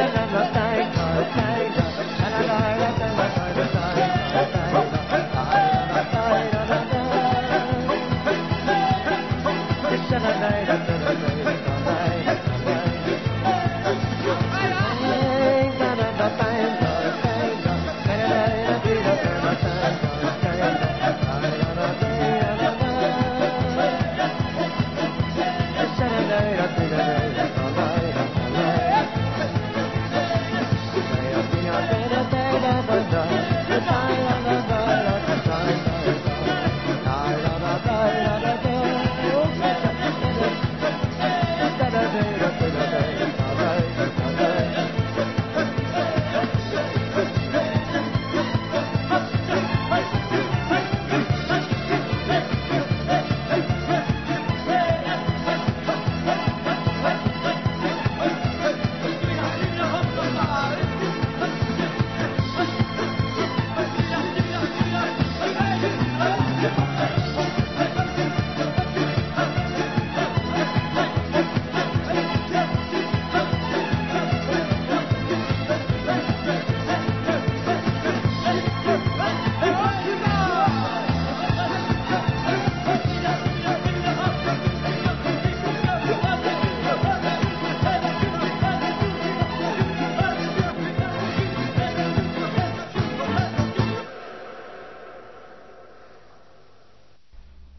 la, la, la.